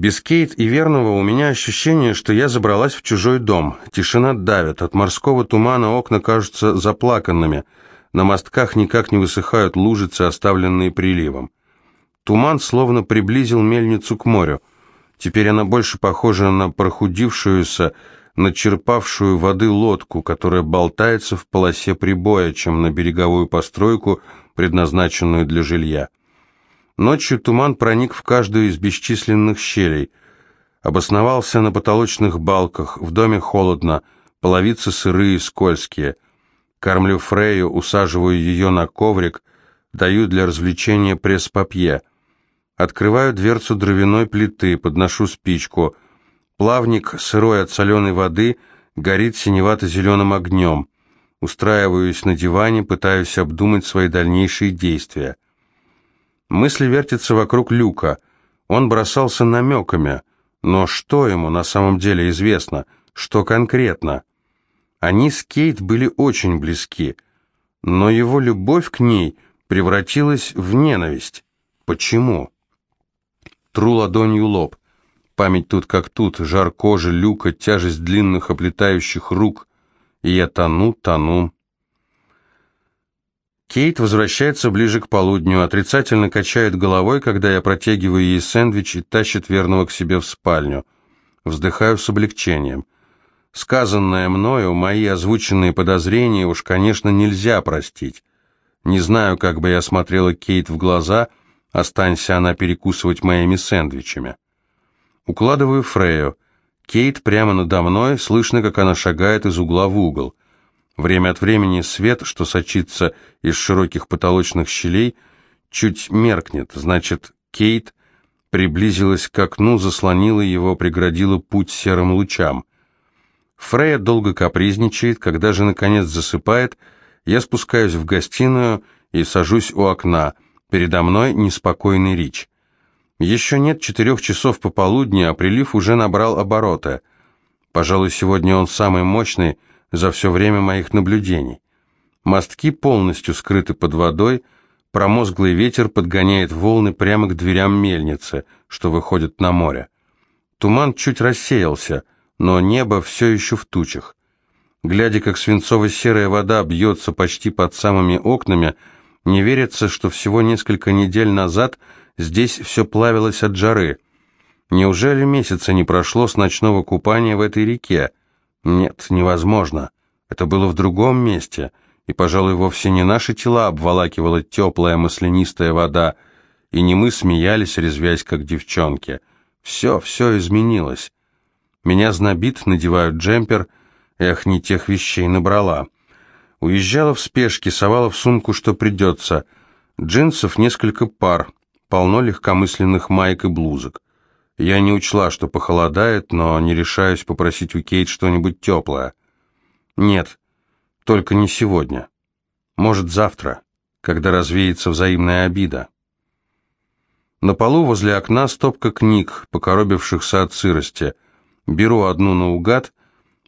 Без Кейт и Верного у меня ощущение, что я забралась в чужой дом. Тишина давит, от морского тумана окна кажутся заплаканными. На мостках никак не высыхают лужицы, оставленные приливом. Туман словно приблизил мельницу к морю. Теперь она больше похожа на прохудившуюся, начерпавшую воды лодку, которая болтается в полосе прибоя, чем на береговую постройку, предназначенную для жилья. Ночью туман проник в каждую из бесчисленных щелей. Обосновался на потолочных балках, в доме холодно, половицы сырые, скользкие. Кормлю Фрею, усаживаю ее на коврик, даю для развлечения пресс-папье. Открываю дверцу дровяной плиты, подношу спичку. Плавник, сырой от соленой воды, горит синевато-зеленым огнем. Устраиваюсь на диване, пытаюсь обдумать свои дальнейшие действия. Мысли вертятся вокруг Люка. Он бросался намеками, но что ему на самом деле известно, что конкретно? Они с Кейт были очень близки, но его любовь к ней превратилась в ненависть. Почему? Тру ладонью лоб. Память тут как тут, жар кожи, Люка, тяжесть длинных оплетающих рук. И я тону, тону, Кейт возвращается ближе к полудню, отрицательно качает головой, когда я протягиваю ей сэндвич и тащит верного к себе в спальню. Вздыхаю с облегчением. Сказанное мною, мои озвученные подозрения уж, конечно, нельзя простить. Не знаю, как бы я смотрела Кейт в глаза, останься она перекусывать моими сэндвичами. Укладываю Фрею. Кейт прямо надо мной, слышно, как она шагает из угла в угол. Время от времени свет, что сочится из широких потолочных щелей, чуть меркнет, значит, Кейт приблизилась к окну, заслонила его, преградила путь серым лучам. Фрея долго капризничает, когда же, наконец, засыпает, я спускаюсь в гостиную и сажусь у окна. Передо мной неспокойный Рич. Еще нет четырех часов пополудни, а прилив уже набрал обороты. Пожалуй, сегодня он самый мощный, за все время моих наблюдений. Мостки полностью скрыты под водой, промозглый ветер подгоняет волны прямо к дверям мельницы, что выходит на море. Туман чуть рассеялся, но небо все еще в тучах. Глядя, как свинцово-серая вода бьется почти под самыми окнами, не верится, что всего несколько недель назад здесь все плавилось от жары. Неужели месяца не прошло с ночного купания в этой реке? Нет, невозможно. Это было в другом месте, и, пожалуй, вовсе не наши тела обволакивала теплая маслянистая вода, и не мы смеялись, резвясь, как девчонки. Все, все изменилось. Меня знобит, надевают джемпер, эх, не тех вещей набрала. Уезжала в спешке, совала в сумку, что придется. Джинсов несколько пар, полно легкомысленных майк и блузок. Я не учла, что похолодает, но не решаюсь попросить у Кейт что-нибудь теплое. Нет, только не сегодня. Может, завтра, когда развеется взаимная обида. На полу возле окна стопка книг, покоробившихся от сырости. Беру одну наугад.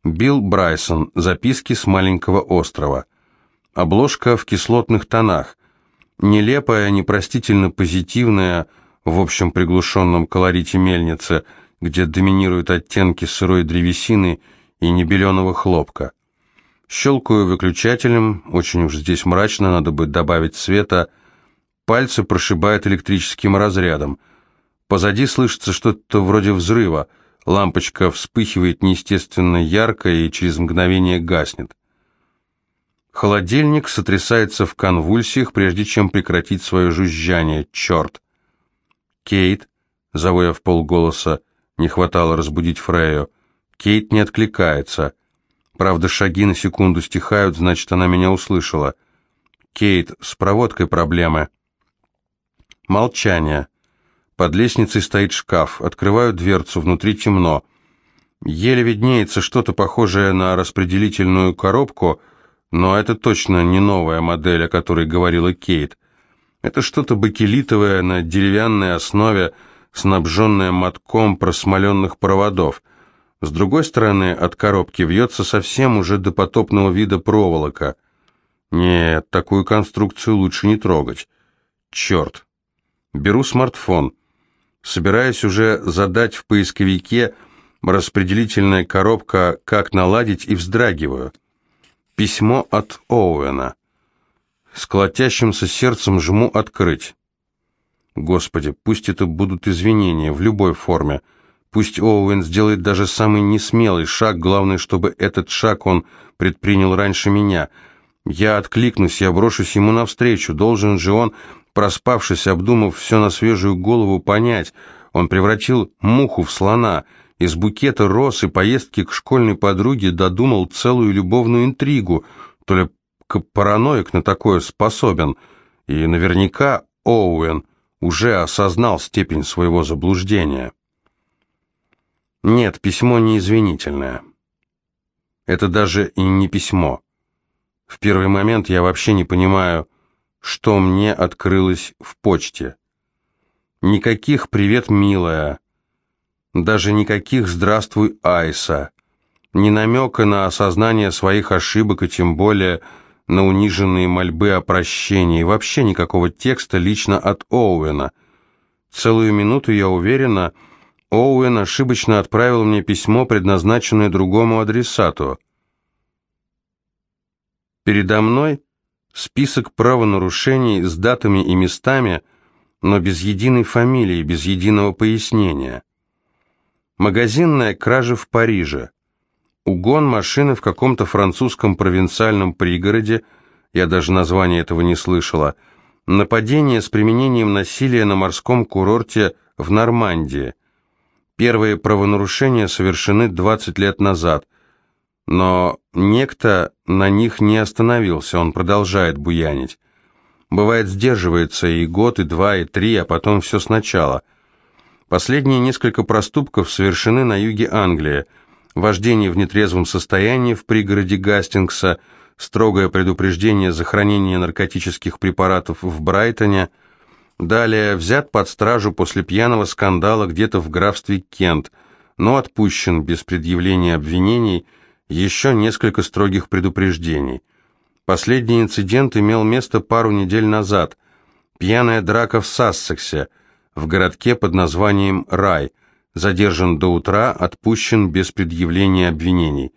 Билл Брайсон. Записки с маленького острова. Обложка в кислотных тонах. Нелепая, непростительно позитивная, в общем приглушенном колорите мельницы, где доминируют оттенки сырой древесины и небеленого хлопка. Щелкаю выключателем, очень уж здесь мрачно, надо бы добавить света. Пальцы прошибает электрическим разрядом. Позади слышится что-то вроде взрыва. Лампочка вспыхивает неестественно ярко и через мгновение гаснет. Холодильник сотрясается в конвульсиях, прежде чем прекратить свое жужжание. Черт! «Кейт», — зову в полголоса, не хватало разбудить Фрею. Кейт не откликается. Правда, шаги на секунду стихают, значит, она меня услышала. «Кейт, с проводкой проблемы». Молчание. Под лестницей стоит шкаф. Открываю дверцу, внутри темно. Еле виднеется что-то похожее на распределительную коробку, но это точно не новая модель, о которой говорила Кейт. Это что-то бакелитовое на деревянной основе, снабженное мотком просмоленных проводов. С другой стороны от коробки вьется совсем уже допотопного вида проволока. Нет, такую конструкцию лучше не трогать. Черт. Беру смартфон. Собираюсь уже задать в поисковике распределительная коробка «Как наладить» и вздрагиваю. Письмо от Оуэна. С колотящимся сердцем жму «Открыть». Господи, пусть это будут извинения в любой форме. Пусть Оуэн сделает даже самый несмелый шаг, главное, чтобы этот шаг он предпринял раньше меня. Я откликнусь, я брошусь ему навстречу. Должен же он, проспавшись, обдумав все на свежую голову, понять. Он превратил муху в слона. Из букета роз и поездки к школьной подруге додумал целую любовную интригу. То ли параноик на такое способен. И наверняка Оуэн уже осознал степень своего заблуждения. Нет, письмо не извинительное. Это даже и не письмо. В первый момент я вообще не понимаю, что мне открылось в почте. Никаких «привет, милая», даже никаких «здравствуй, Айса», ни намека на осознание своих ошибок и тем более на униженные мольбы о прощении, вообще никакого текста лично от Оуэна. Целую минуту я уверена, Оуэн ошибочно отправил мне письмо, предназначенное другому адресату. Передо мной список правонарушений с датами и местами, но без единой фамилии, без единого пояснения. Магазинная кража в Париже. Угон машины в каком-то французском провинциальном пригороде, я даже название этого не слышала. Нападение с применением насилия на морском курорте в Нормандии. Первые правонарушения совершены 20 лет назад, но некто на них не остановился, он продолжает буянить. Бывает, сдерживается и год, и два, и три, а потом все сначала. Последние несколько проступков совершены на юге Англии. Вождение в нетрезвом состоянии в пригороде Гастингса, строгое предупреждение за хранение наркотических препаратов в Брайтоне – Далее взят под стражу после пьяного скандала где-то в графстве Кент, но отпущен без предъявления обвинений, еще несколько строгих предупреждений. Последний инцидент имел место пару недель назад. Пьяная драка в Сассексе, в городке под названием Рай. Задержан до утра, отпущен без предъявления обвинений.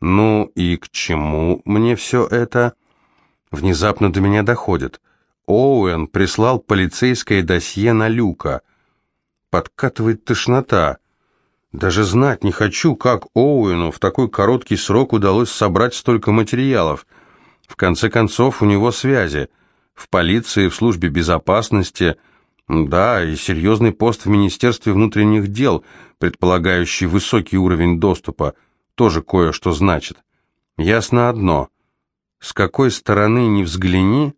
Ну и к чему мне все это? Внезапно до меня доходит. Оуэн прислал полицейское досье на Люка. Подкатывает тошнота. Даже знать не хочу, как Оуэну в такой короткий срок удалось собрать столько материалов. В конце концов, у него связи. В полиции, в службе безопасности, да, и серьезный пост в Министерстве внутренних дел, предполагающий высокий уровень доступа, тоже кое-что значит. Ясно одно. С какой стороны ни взгляни,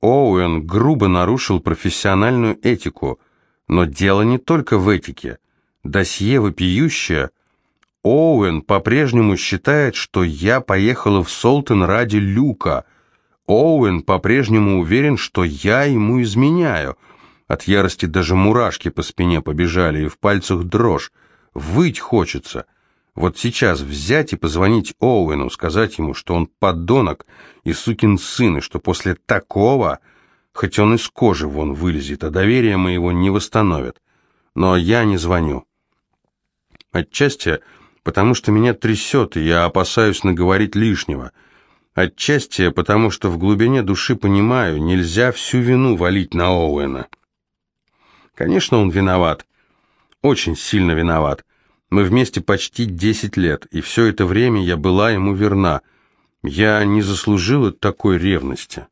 Оуэн грубо нарушил профессиональную этику, но дело не только в этике. Досье вопиющее. Оуэн по-прежнему считает, что я поехала в Солтон ради Люка. Оуэн по-прежнему уверен, что я ему изменяю. От ярости даже мурашки по спине побежали и в пальцах дрожь. Выть хочется. Вот сейчас взять и позвонить Оуэну, сказать ему, что он подонок и сукин сын, и что после такого, хоть он из кожи вон вылезет, а доверие моего не восстановит. Но я не звоню. Отчасти потому, что меня трясет, и я опасаюсь наговорить лишнего. Отчасти потому, что в глубине души понимаю, нельзя всю вину валить на Оуэна. Конечно, он виноват. Очень сильно виноват. Мы вместе почти десять лет, и все это время я была ему верна. Я не заслужила такой ревности.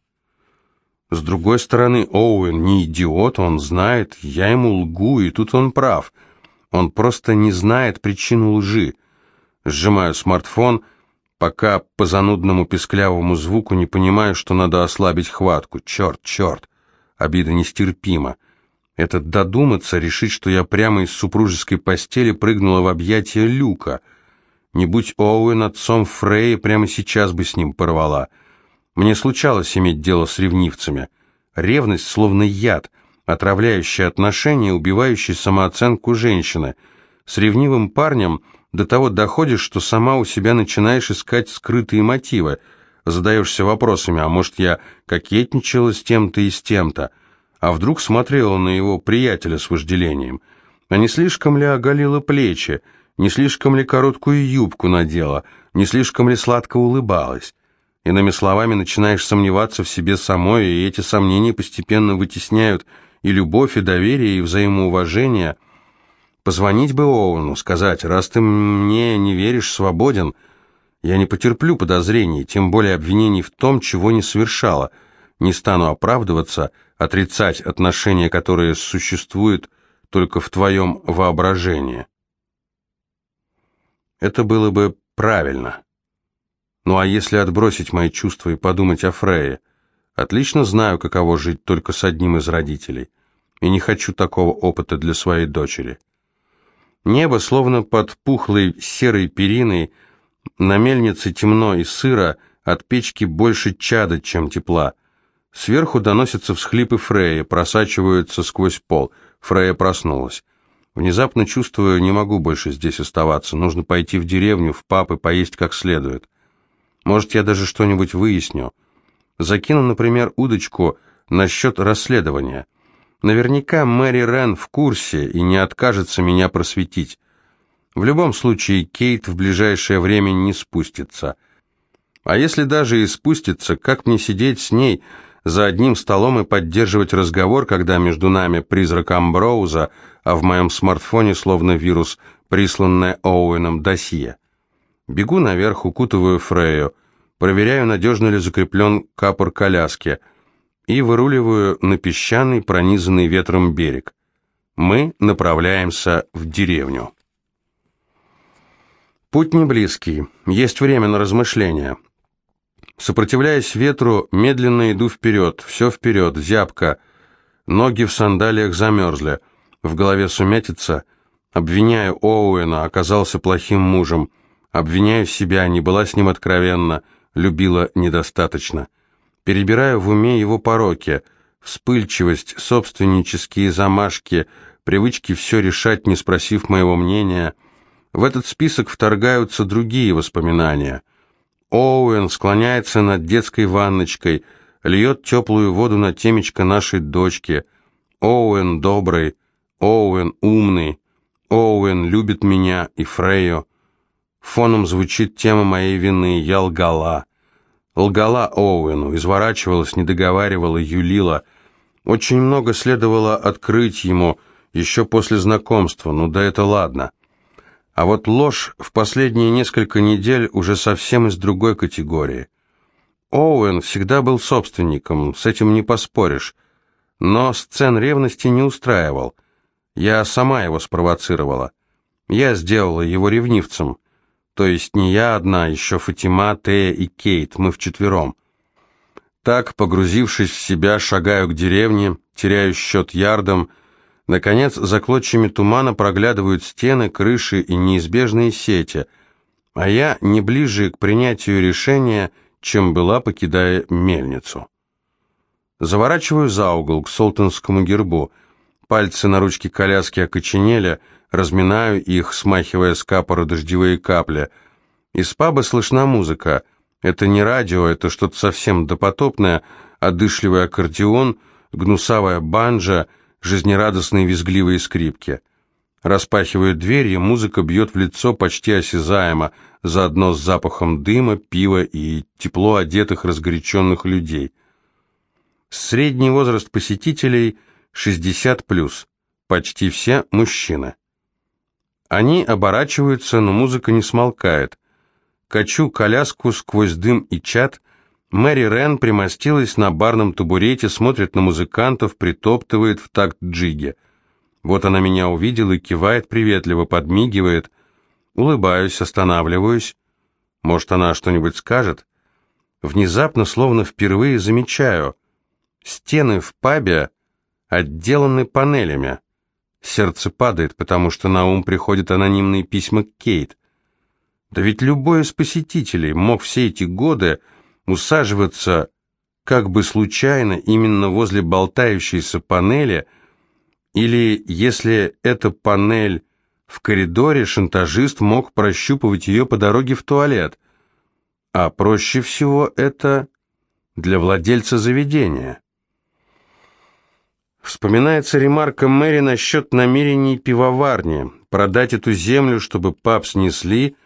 С другой стороны, Оуэн не идиот, он знает, я ему лгу, и тут он прав. Он просто не знает причину лжи. Сжимаю смартфон, пока по занудному песклявому звуку не понимаю, что надо ослабить хватку. Черт, черт, обида нестерпима. Это додуматься, решить, что я прямо из супружеской постели прыгнула в объятия Люка. Не будь Оуэн отцом Фрей, прямо сейчас бы с ним порвала. Мне случалось иметь дело с ревнивцами. Ревность словно яд, отравляющий отношения, убивающий самооценку женщины. С ревнивым парнем до того доходишь, что сама у себя начинаешь искать скрытые мотивы. Задаешься вопросами, а может я кокетничала с тем-то и с тем-то? А вдруг смотрела на его приятеля с вожделением. А не слишком ли оголила плечи, не слишком ли короткую юбку надела, не слишком ли сладко улыбалась? Иными словами, начинаешь сомневаться в себе самой, и эти сомнения постепенно вытесняют и любовь, и доверие, и взаимоуважение. Позвонить бы Оуэну, сказать, раз ты мне не веришь, свободен. Я не потерплю подозрений, тем более обвинений в том, чего не совершала. Не стану оправдываться, отрицать отношения, которые существуют только в твоем воображении. Это было бы правильно. Ну а если отбросить мои чувства и подумать о Фрейе? Отлично знаю, каково жить только с одним из родителей. И не хочу такого опыта для своей дочери. Небо, словно под пухлой серой периной, на мельнице темно и сыро, от печки больше чада, чем тепла. Сверху доносятся всхлипы Фрея, просачиваются сквозь пол. Фрея проснулась. Внезапно чувствую, не могу больше здесь оставаться. Нужно пойти в деревню, в пап и поесть как следует. Может, я даже что-нибудь выясню. Закину, например, удочку насчет расследования. Наверняка Мэри Рен в курсе и не откажется меня просветить. В любом случае, Кейт в ближайшее время не спустится. А если даже и спустится, как мне сидеть с ней за одним столом и поддерживать разговор, когда между нами призрак Амброуза, а в моем смартфоне словно вирус, присланное Оуэном досье? Бегу наверх, укутываю Фрею, проверяю, надежно ли закреплен капор коляски, и выруливаю на песчаный, пронизанный ветром берег. Мы направляемся в деревню. Путь не близкий, есть время на размышления. Сопротивляясь ветру, медленно иду вперед, все вперед, зябко. Ноги в сандалиях замерзли, в голове сумятица. Обвиняю Оуэна, оказался плохим мужем. Обвиняю себя, не была с ним откровенна, любила недостаточно. Перебираю в уме его пороки, вспыльчивость, собственнические замашки, привычки все решать, не спросив моего мнения. В этот список вторгаются другие воспоминания. Оуэн склоняется над детской ванночкой, льет теплую воду на темечко нашей дочки. Оуэн добрый, Оуэн умный, Оуэн любит меня и Фрейю. Фоном звучит тема моей вины. Я лгала. Лгала Оуэну, изворачивалась, не договаривала, юлила. Очень много следовало открыть ему еще после знакомства, ну да это ладно. А вот ложь в последние несколько недель уже совсем из другой категории. Оуэн всегда был собственником, с этим не поспоришь. Но сцен ревности не устраивал. Я сама его спровоцировала. Я сделала его ревнивцем. То есть не я одна, еще Фатима, Тея и Кейт, мы вчетвером. Так, погрузившись в себя, шагаю к деревне, теряю счет ярдам. Наконец, за клочьями тумана проглядывают стены, крыши и неизбежные сети, а я не ближе к принятию решения, чем была, покидая мельницу. Заворачиваю за угол к солтанскому гербу. Пальцы на ручке коляски окоченели — разминаю их, смахивая с капора дождевые капли. Из паба слышна музыка. Это не радио, это что-то совсем допотопное, одышливый аккордеон, гнусавая банджа, жизнерадостные визгливые скрипки. Распахивают дверь, и музыка бьет в лицо почти осязаемо, заодно с запахом дыма, пива и тепло одетых разгоряченных людей. Средний возраст посетителей 60+, почти все мужчины. Они оборачиваются, но музыка не смолкает. Качу коляску сквозь дым и чат. Мэри Рен примостилась на барном табурете, смотрит на музыкантов, притоптывает в такт джиге. Вот она меня увидела и кивает приветливо, подмигивает. Улыбаюсь, останавливаюсь. Может, она что-нибудь скажет? Внезапно, словно впервые замечаю. Стены в пабе отделаны панелями. Сердце падает, потому что на ум приходят анонимные письма Кейт. Да ведь любой из посетителей мог все эти годы усаживаться как бы случайно именно возле болтающейся панели, или, если эта панель в коридоре, шантажист мог прощупывать ее по дороге в туалет. А проще всего это для владельца заведения. Вспоминается ремарка Мэри насчет намерений пивоварни продать эту землю, чтобы паб снесли,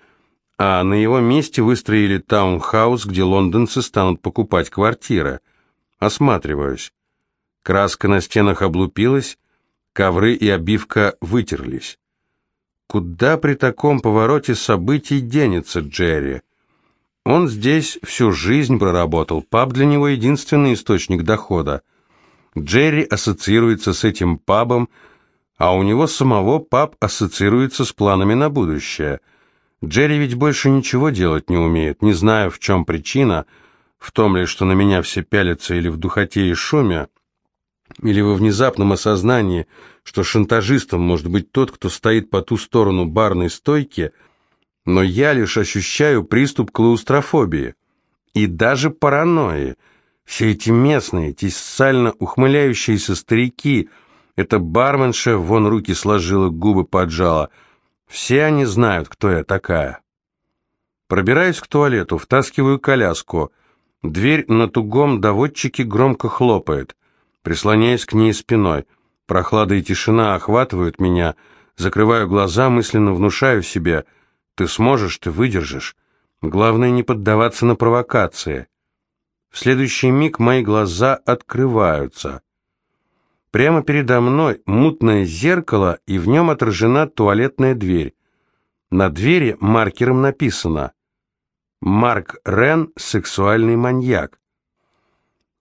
а на его месте выстроили таунхаус, где лондонцы станут покупать квартиры. Осматриваюсь. Краска на стенах облупилась, ковры и обивка вытерлись. Куда при таком повороте событий денется Джерри? Он здесь всю жизнь проработал, паб для него единственный источник дохода. Джерри ассоциируется с этим пабом, а у него самого паб ассоциируется с планами на будущее. Джерри ведь больше ничего делать не умеет, не знаю, в чем причина, в том ли, что на меня все пялятся или в духоте и шуме, или во внезапном осознании, что шантажистом может быть тот, кто стоит по ту сторону барной стойки, но я лишь ощущаю приступ клаустрофобии и даже паранойи, все эти местные, эти сально ухмыляющиеся старики, эта барменша, вон руки сложила, губы поджала. Все они знают, кто я такая. Пробираюсь к туалету, втаскиваю коляску. Дверь на тугом доводчике громко хлопает. Прислоняюсь к ней спиной. Прохлада и тишина охватывают меня. Закрываю глаза, мысленно внушаю себе. Ты сможешь, ты выдержишь. Главное не поддаваться на провокации. В следующий миг мои глаза открываются. Прямо передо мной мутное зеркало, и в нем отражена туалетная дверь. На двери маркером написано «Марк Рен – сексуальный маньяк».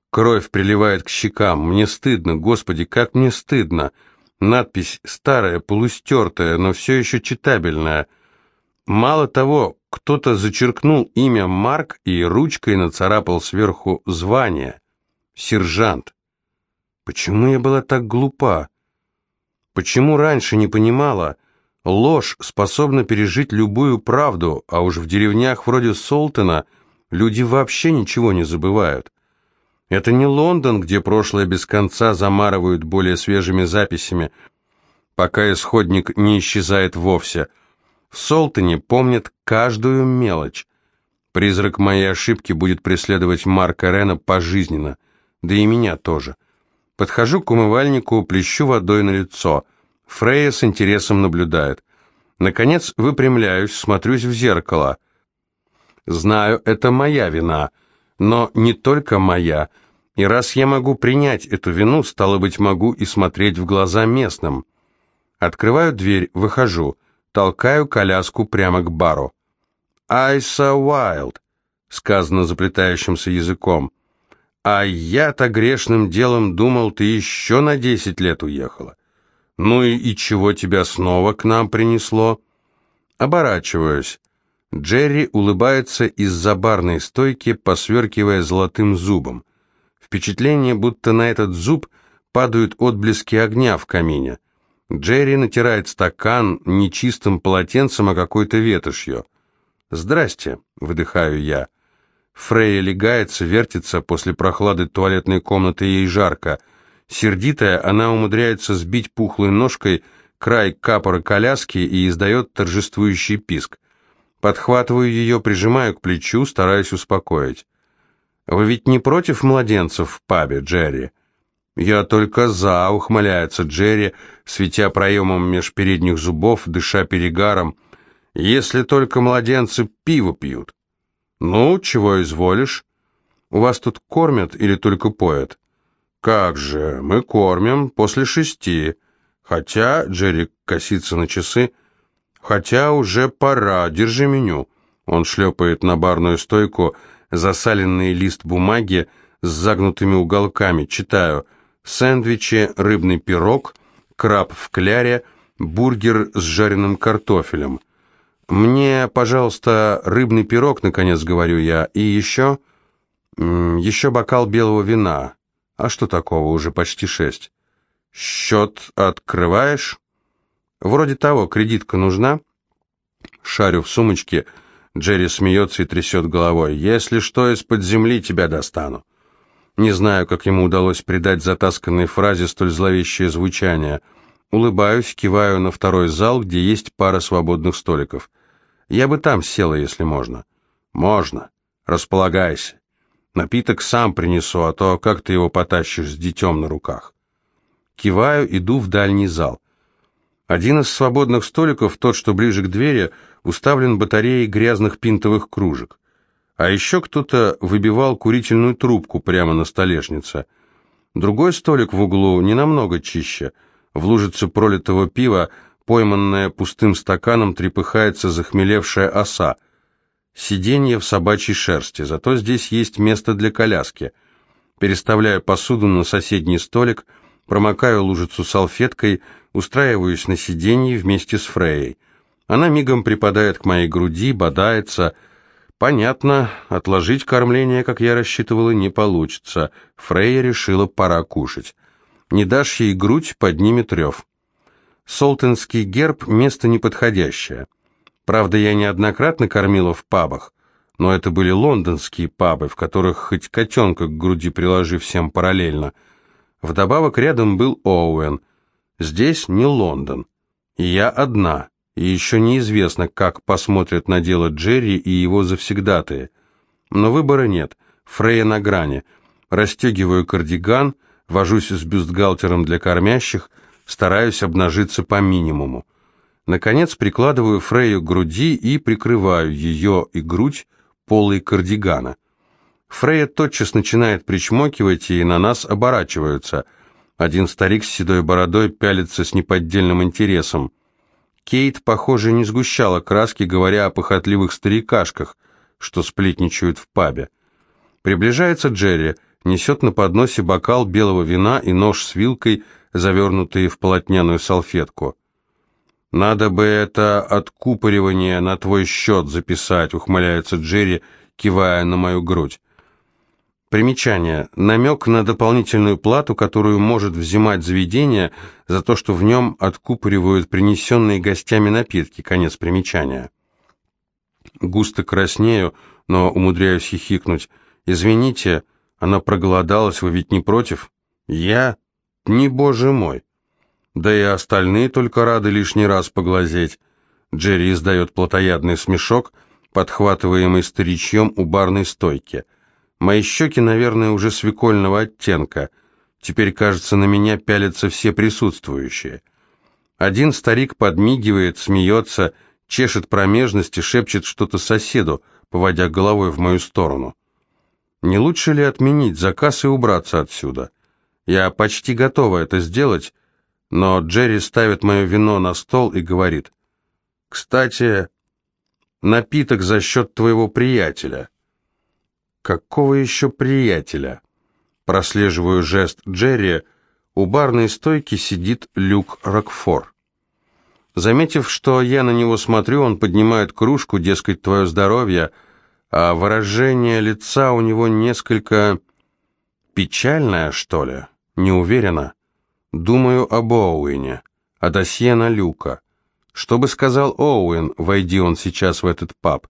Кровь приливает к щекам. Мне стыдно, господи, как мне стыдно. Надпись старая, полустертая, но все еще читабельная. Мало того, кто-то зачеркнул имя Марк и ручкой нацарапал сверху звание. Сержант. Почему я была так глупа? Почему раньше не понимала? Ложь способна пережить любую правду, а уж в деревнях вроде Солтона люди вообще ничего не забывают. Это не Лондон, где прошлое без конца замарывают более свежими записями, пока исходник не исчезает вовсе – в Солтоне помнят каждую мелочь. Призрак моей ошибки будет преследовать Марка Рена пожизненно, да и меня тоже. Подхожу к умывальнику, плещу водой на лицо. Фрея с интересом наблюдает. Наконец выпрямляюсь, смотрюсь в зеркало. Знаю, это моя вина, но не только моя. И раз я могу принять эту вину, стало быть, могу и смотреть в глаза местным. Открываю дверь, выхожу. Толкаю коляску прямо к бару. «Айса Уайлд», — сказано заплетающимся языком. «А я-то грешным делом думал, ты еще на десять лет уехала. Ну и, и чего тебя снова к нам принесло?» Оборачиваюсь. Джерри улыбается из-за барной стойки, посверкивая золотым зубом. Впечатление, будто на этот зуб падают отблески огня в камине. Джерри натирает стакан не чистым полотенцем, а какой-то ветошью. «Здрасте», — выдыхаю я. Фрейя легается, вертится, после прохлады туалетной комнаты ей жарко. Сердитая, она умудряется сбить пухлой ножкой край капора коляски и издает торжествующий писк. Подхватываю ее, прижимаю к плечу, стараюсь успокоить. «Вы ведь не против младенцев в пабе, Джерри?» «Я только за», — ухмыляется Джерри, светя проемом меж передних зубов, дыша перегаром. «Если только младенцы пиво пьют». «Ну, чего изволишь? У вас тут кормят или только поят?» «Как же, мы кормим после шести. Хотя...» — Джерри косится на часы. «Хотя уже пора, держи меню». Он шлепает на барную стойку засаленный лист бумаги с загнутыми уголками. Читаю — сэндвичи, рыбный пирог, краб в кляре, бургер с жареным картофелем. «Мне, пожалуйста, рыбный пирог, наконец говорю я, и еще... еще бокал белого вина. А что такого, уже почти шесть. Счет открываешь?» «Вроде того, кредитка нужна?» Шарю в сумочке, Джерри смеется и трясет головой. «Если что, из-под земли тебя достану». Не знаю, как ему удалось придать затасканной фразе столь зловещее звучание. Улыбаюсь, киваю на второй зал, где есть пара свободных столиков. Я бы там села, если можно. Можно. Располагайся. Напиток сам принесу, а то как ты его потащишь с детем на руках? Киваю, иду в дальний зал. Один из свободных столиков, тот, что ближе к двери, уставлен батареей грязных пинтовых кружек. А еще кто-то выбивал курительную трубку прямо на столешнице. Другой столик в углу не намного чище. В лужице пролитого пива, пойманная пустым стаканом, трепыхается захмелевшая оса. Сиденье в собачьей шерсти, зато здесь есть место для коляски. Переставляю посуду на соседний столик, промокаю лужицу салфеткой, устраиваюсь на сиденье вместе с Фрейей. Она мигом припадает к моей груди, бодается. Понятно, отложить кормление, как я рассчитывала, не получится. Фрейя решила, пора кушать. Не дашь ей грудь, поднимет рев. Солтенский герб – место неподходящее. Правда, я неоднократно кормила в пабах, но это были лондонские пабы, в которых хоть котенка к груди приложи всем параллельно. Вдобавок рядом был Оуэн. Здесь не Лондон. И я одна, и еще неизвестно, как посмотрят на дело Джерри и его завсегдатые. Но выбора нет. Фрея на грани. Растегиваю кардиган, вожусь с бюстгальтером для кормящих, стараюсь обнажиться по минимуму. Наконец прикладываю Фрейю к груди и прикрываю ее и грудь полой кардигана. Фрейя тотчас начинает причмокивать, и на нас оборачиваются. Один старик с седой бородой пялится с неподдельным интересом. Кейт, похоже, не сгущала краски, говоря о похотливых старикашках, что сплетничают в пабе. Приближается Джерри, несет на подносе бокал белого вина и нож с вилкой, завернутые в полотняную салфетку. «Надо бы это откупоривание на твой счет записать», — ухмыляется Джерри, кивая на мою грудь. Примечание. Намек на дополнительную плату, которую может взимать заведение за то, что в нем откупоривают принесенные гостями напитки. Конец примечания. Густо краснею, но умудряюсь хихикнуть. «Извините, она проголодалась, вы ведь не против?» «Я? Не боже мой!» Да и остальные только рады лишний раз поглазеть. Джерри издает плотоядный смешок, подхватываемый старичьем у барной стойки. Мои щеки, наверное, уже свекольного оттенка. Теперь, кажется, на меня пялятся все присутствующие. Один старик подмигивает, смеется, чешет промежности, шепчет что-то соседу, поводя головой в мою сторону. Не лучше ли отменить заказ и убраться отсюда? Я почти готова это сделать, но Джерри ставит мое вино на стол и говорит, «Кстати, напиток за счет твоего приятеля». «Какого еще приятеля?» Прослеживаю жест Джерри, у барной стойки сидит Люк Рокфор. Заметив, что я на него смотрю, он поднимает кружку, дескать, твое здоровье, а выражение лица у него несколько печальное, что ли, не уверена. Думаю об Оуэне, о досье на Люка. Что бы сказал Оуэн, войди он сейчас в этот паб?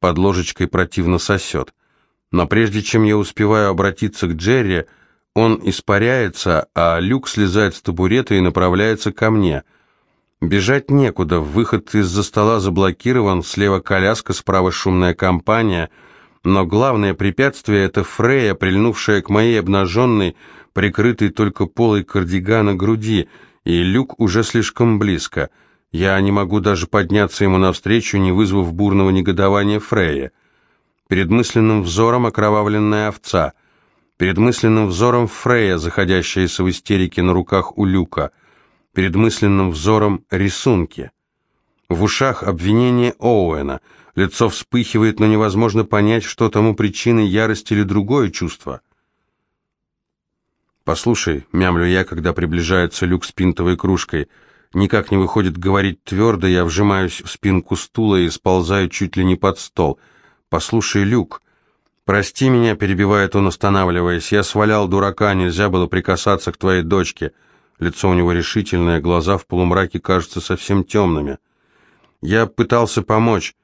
Под ложечкой противно сосет. Но прежде чем я успеваю обратиться к Джерри, он испаряется, а Люк слезает с табурета и направляется ко мне. Бежать некуда, выход из-за стола заблокирован, слева коляска, справа шумная компания, но главное препятствие — это Фрея, прильнувшая к моей обнаженной, прикрытый только полой кардигана груди, и люк уже слишком близко. Я не могу даже подняться ему навстречу, не вызвав бурного негодования Фрея. Перед мысленным взором окровавленная овца. Перед мысленным взором Фрея, заходящаяся в истерике на руках у люка. Перед мысленным взором рисунки. В ушах обвинение Оуэна. Лицо вспыхивает, но невозможно понять, что тому причиной ярости или другое чувство. «Послушай», — мямлю я, когда приближается люк с пинтовой кружкой, никак не выходит говорить твердо, я вжимаюсь в спинку стула и сползаю чуть ли не под стол. «Послушай, Люк», «Прости меня», — перебивает он, останавливаясь, — «я свалял дурака, нельзя было прикасаться к твоей дочке». Лицо у него решительное, глаза в полумраке кажутся совсем темными. «Я пытался помочь,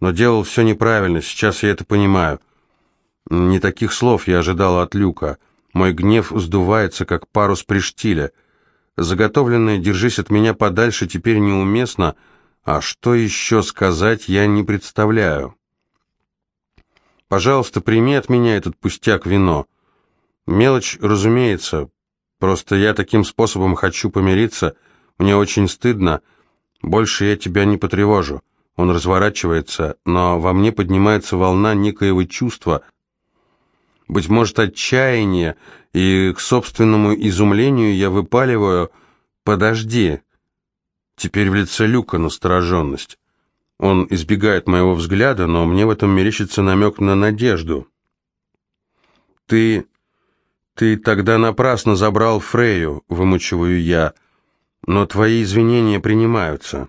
но делал все неправильно, сейчас я это понимаю». Не таких слов я ожидал от Люка. Мой гнев сдувается, как парус при штиле. Заготовленное «держись от меня подальше» теперь неуместно, а что еще сказать, я не представляю. Пожалуйста, прими от меня этот пустяк вино. Мелочь, разумеется, Просто я таким способом хочу помириться. Мне очень стыдно. Больше я тебя не потревожу». Он разворачивается, но во мне поднимается волна некоего чувства, быть может, отчаяния, и к собственному изумлению я выпаливаю «Подожди». Теперь в лице Люка настороженность. Он избегает моего взгляда, но мне в этом мерещится намек на надежду. «Ты... ты тогда напрасно забрал Фрею», — вымучиваю я, — «но твои извинения принимаются».